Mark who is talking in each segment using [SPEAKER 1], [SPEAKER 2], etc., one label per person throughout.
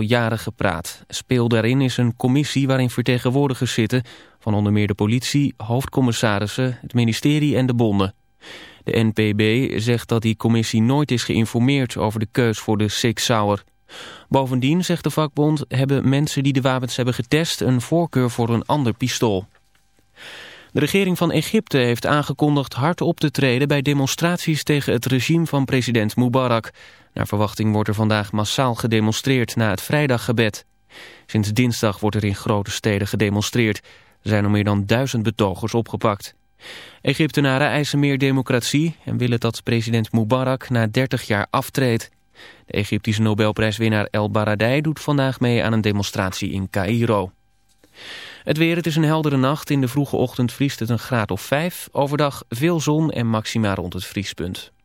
[SPEAKER 1] jaren gepraat. Speel daarin is een commissie waarin vertegenwoordigers zitten... van onder meer de politie, hoofdcommissarissen, het ministerie en de bonden. De NPB zegt dat die commissie nooit is geïnformeerd over de keus voor de Six Sauer. Bovendien, zegt de vakbond, hebben mensen die de wapens hebben getest... een voorkeur voor een ander pistool. De regering van Egypte heeft aangekondigd hard op te treden bij demonstraties tegen het regime van president Mubarak. Naar verwachting wordt er vandaag massaal gedemonstreerd na het vrijdaggebed. Sinds dinsdag wordt er in grote steden gedemonstreerd. Er zijn al meer dan duizend betogers opgepakt. Egyptenaren eisen meer democratie en willen dat president Mubarak na 30 jaar aftreedt. De Egyptische Nobelprijswinnaar El Baradei doet vandaag mee aan een demonstratie in Cairo. Het weer, het is een heldere nacht. In de vroege ochtend vriest het een graad of 5. Overdag veel zon en maxima rond het vriespunt.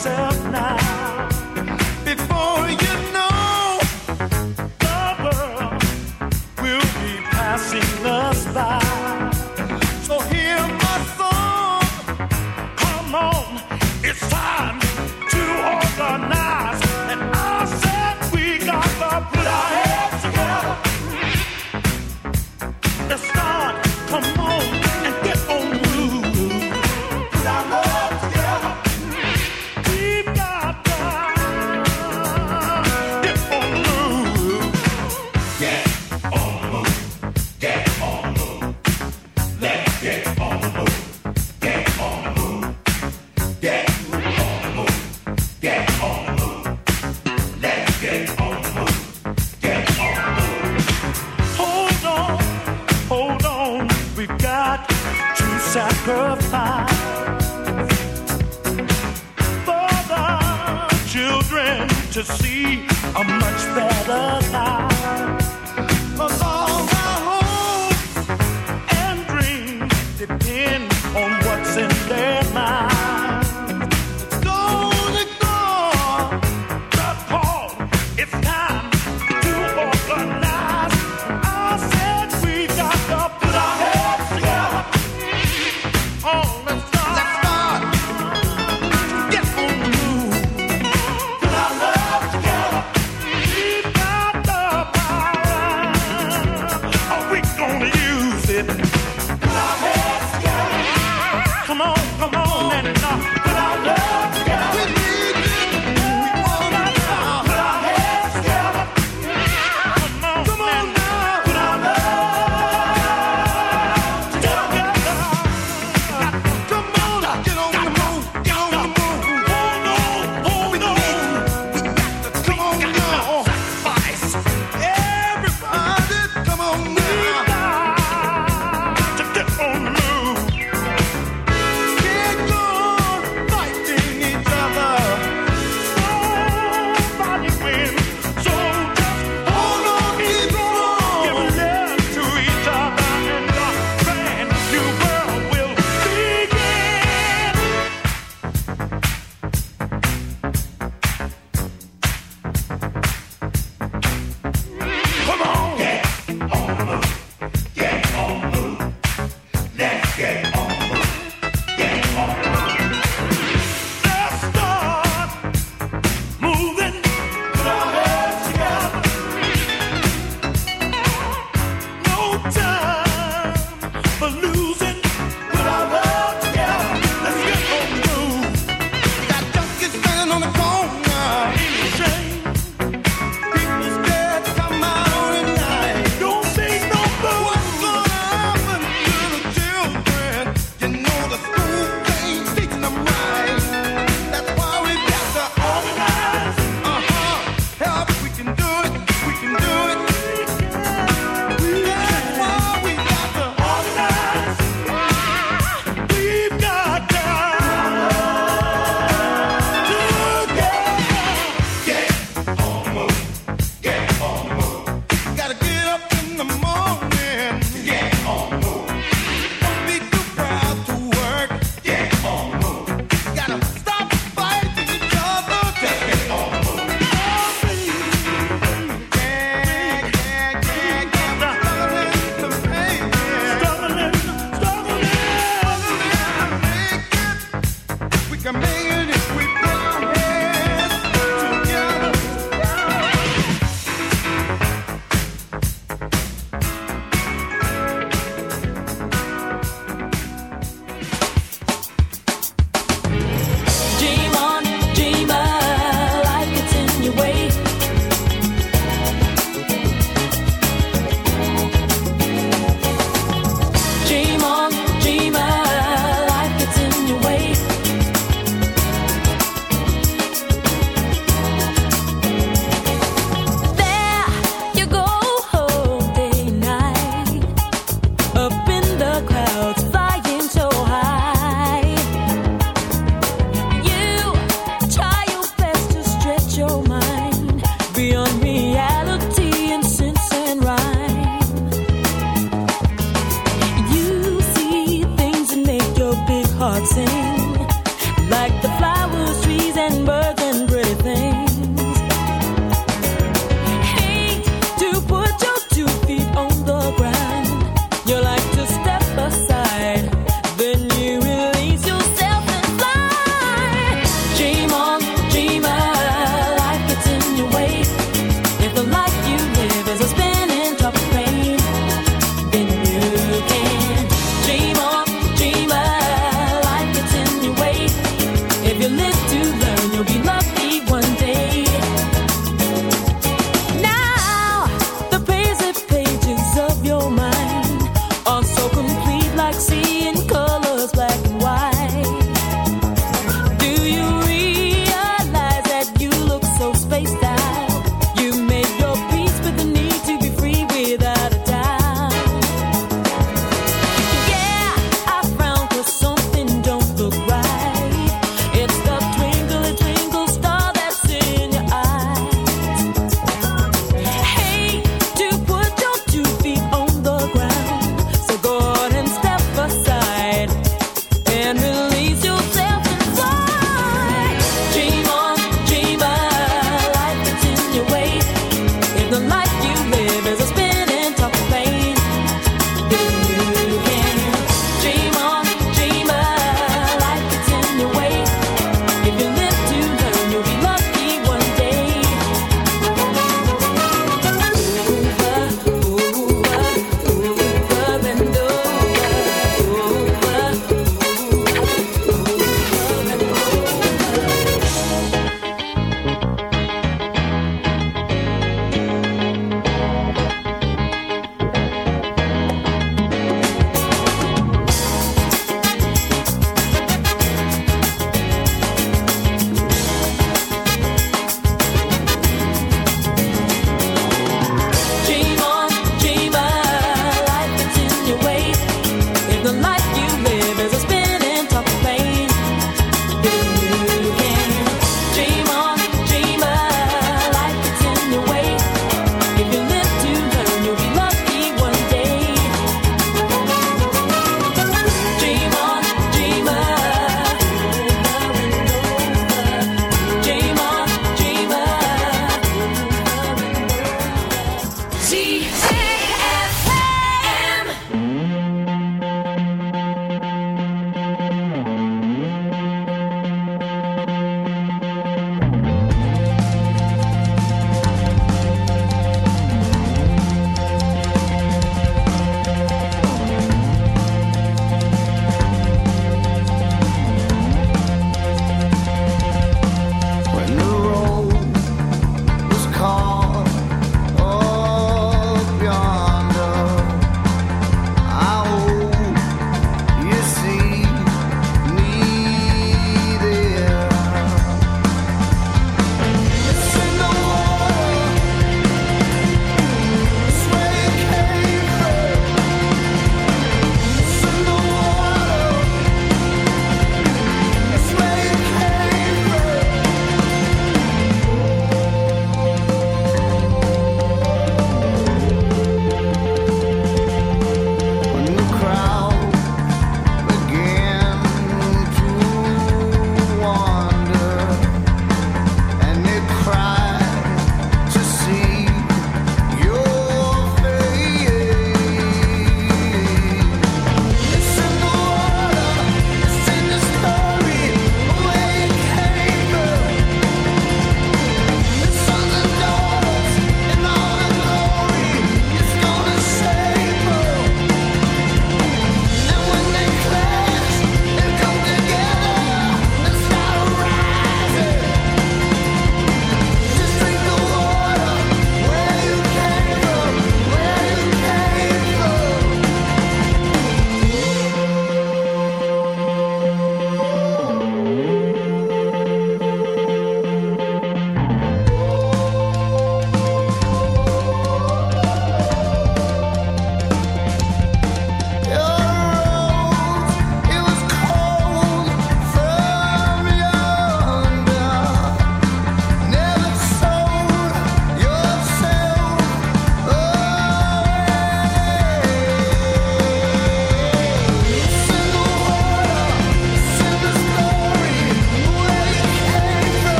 [SPEAKER 2] yourself now.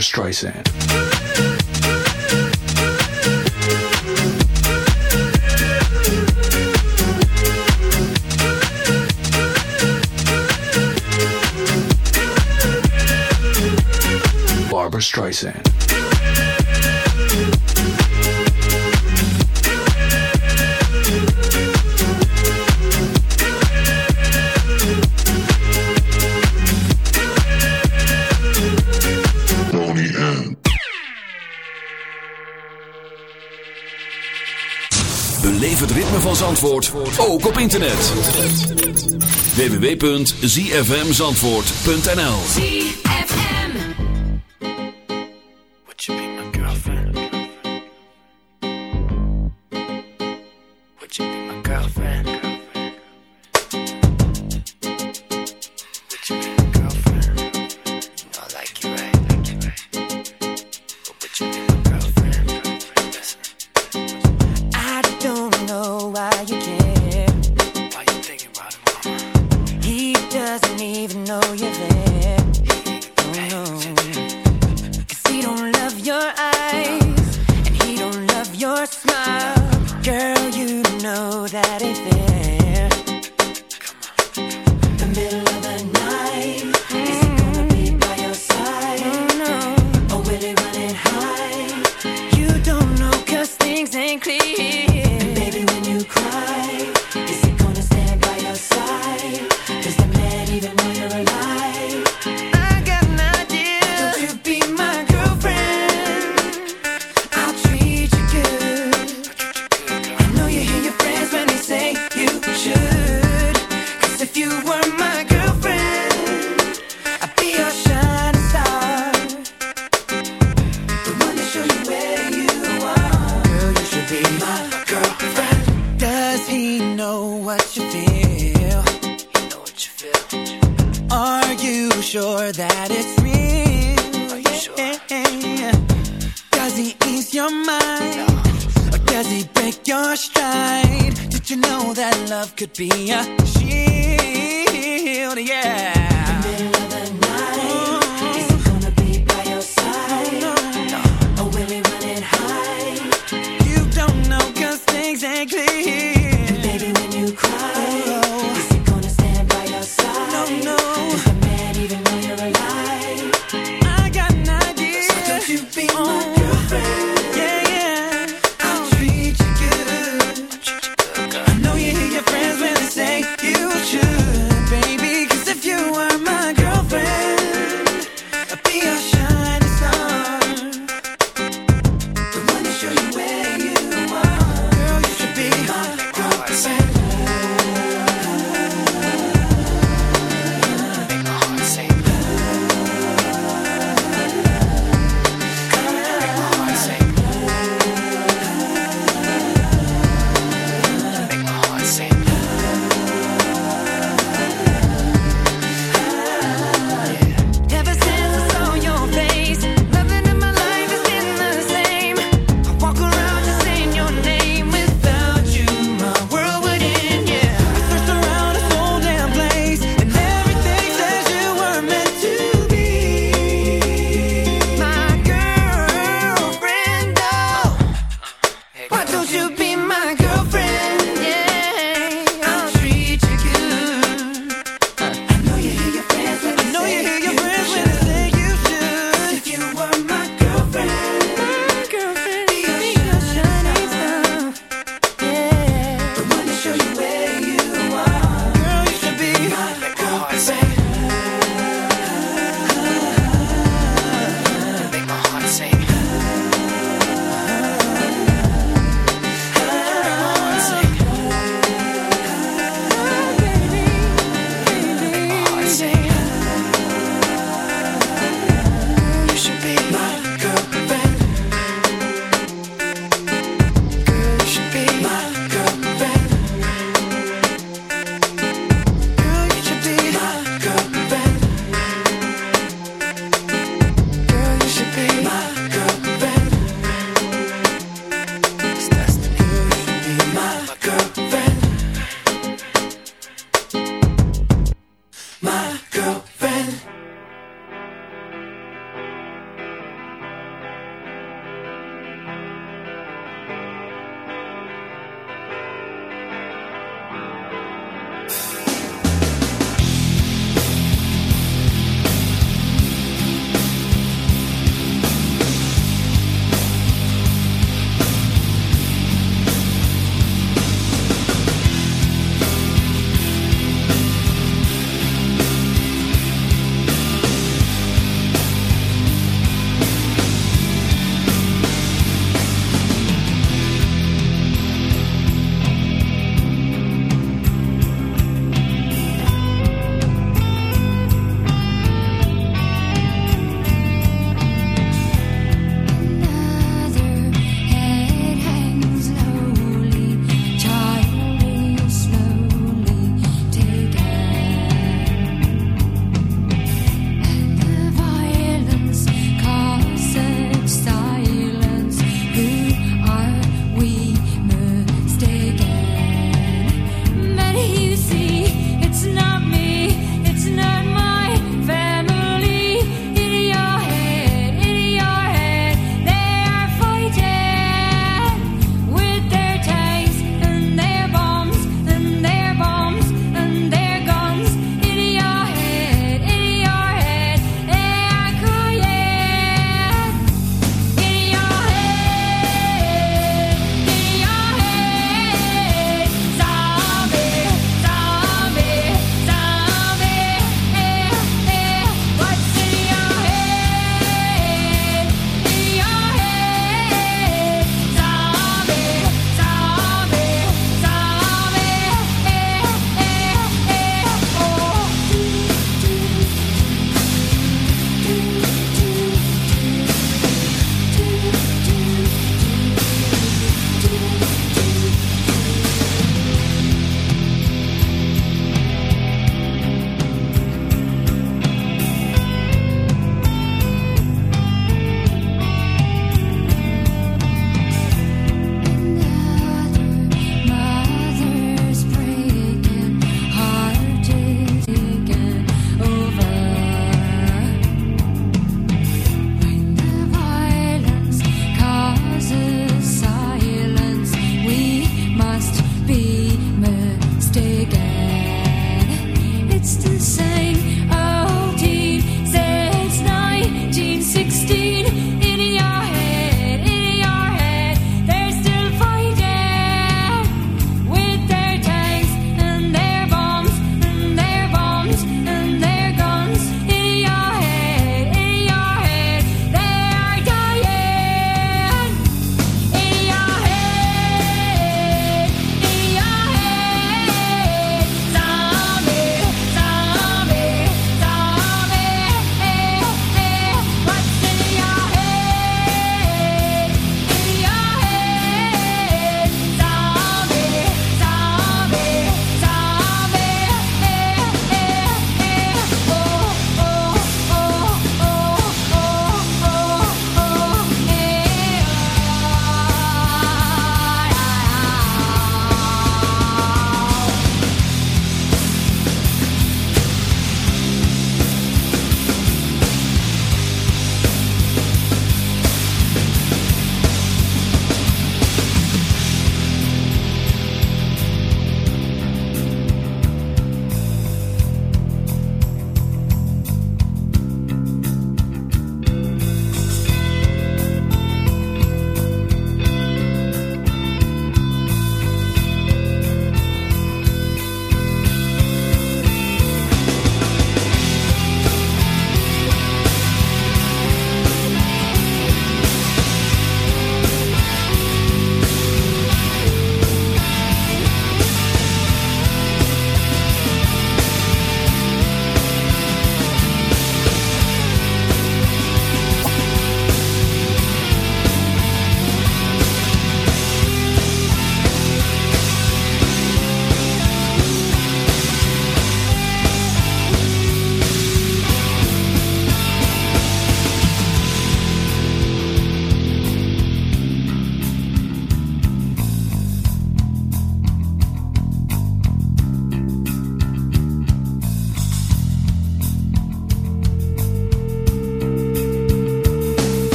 [SPEAKER 3] Streisand. Barbara Streisand. Het ritme van Zandvoort, ook op internet. www.zfmzandvoort.nl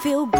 [SPEAKER 3] feel good.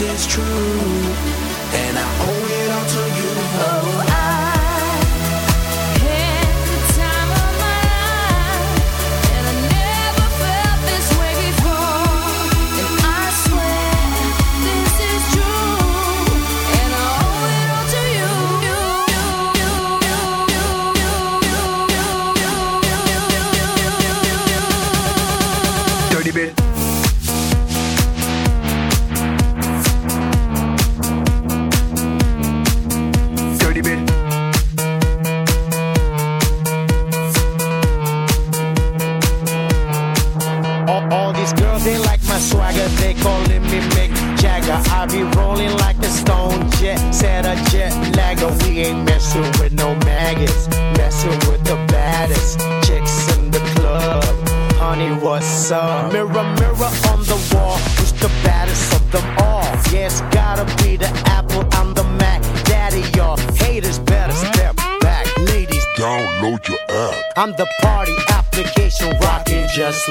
[SPEAKER 4] is true.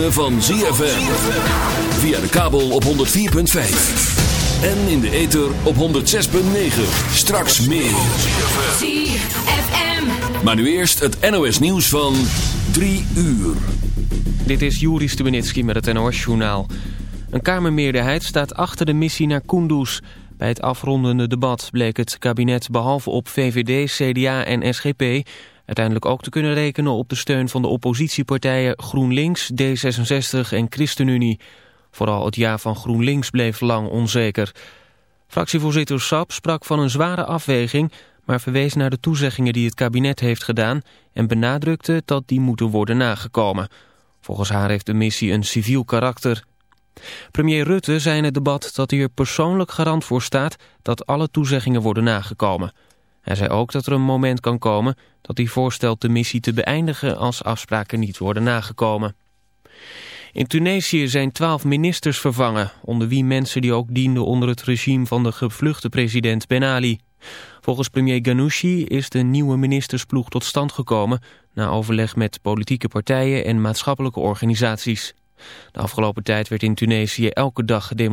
[SPEAKER 5] Ritme van ZFM. Via de kabel op 104.5. En in de ether op 106.9. Straks meer.
[SPEAKER 4] ZFM.
[SPEAKER 5] Maar nu eerst het NOS nieuws van 3 uur.
[SPEAKER 1] Dit is Juri Stubenitski met het NOS-journaal. Een Kamermeerderheid staat achter de missie naar Kunduz. Bij het afrondende debat bleek het kabinet behalve op VVD, CDA en SGP... uiteindelijk ook te kunnen rekenen op de steun van de oppositiepartijen GroenLinks, D66 en ChristenUnie. Vooral het ja van GroenLinks bleef lang onzeker. Fractievoorzitter Sap sprak van een zware afweging... maar verwees naar de toezeggingen die het kabinet heeft gedaan... en benadrukte dat die moeten worden nagekomen. Volgens haar heeft de missie een civiel karakter. Premier Rutte zei in het debat dat hij er persoonlijk garant voor staat... dat alle toezeggingen worden nagekomen. Hij zei ook dat er een moment kan komen dat hij voorstelt de missie te beëindigen... als afspraken niet worden nagekomen. In Tunesië zijn twaalf ministers vervangen, onder wie mensen die ook dienden onder het regime van de gevluchte president Ben Ali. Volgens premier Ghanouchi is de nieuwe ministersploeg tot stand gekomen na overleg met politieke partijen en maatschappelijke organisaties. De afgelopen tijd werd in Tunesië elke dag gedemonstreerd.